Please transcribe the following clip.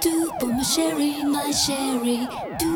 Do for my sherry, my sherry. Do